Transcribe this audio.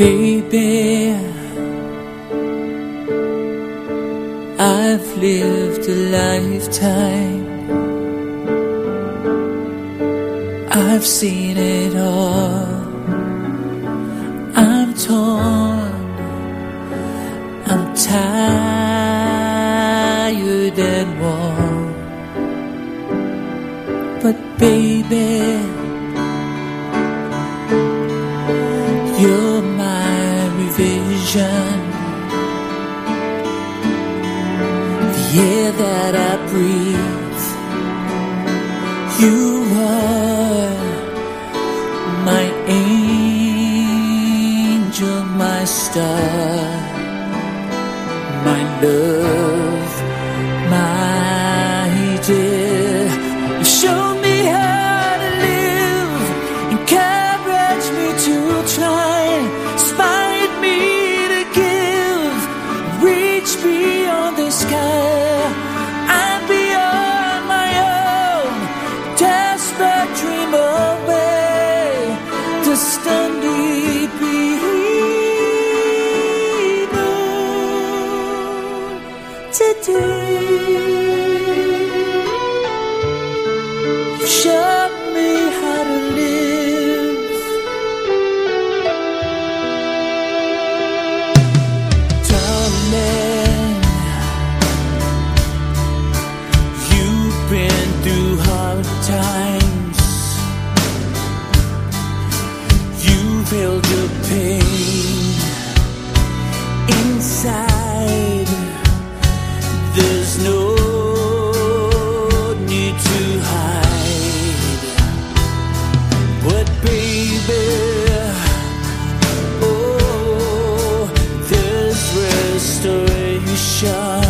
Baby, I've lived a lifetime. I've seen it all. I'm torn. I'm tired and worn. But baby, you're angel, my star, my love, through hard times. You've held your pain inside. There's no need to hide. But baby, oh, there's restoration.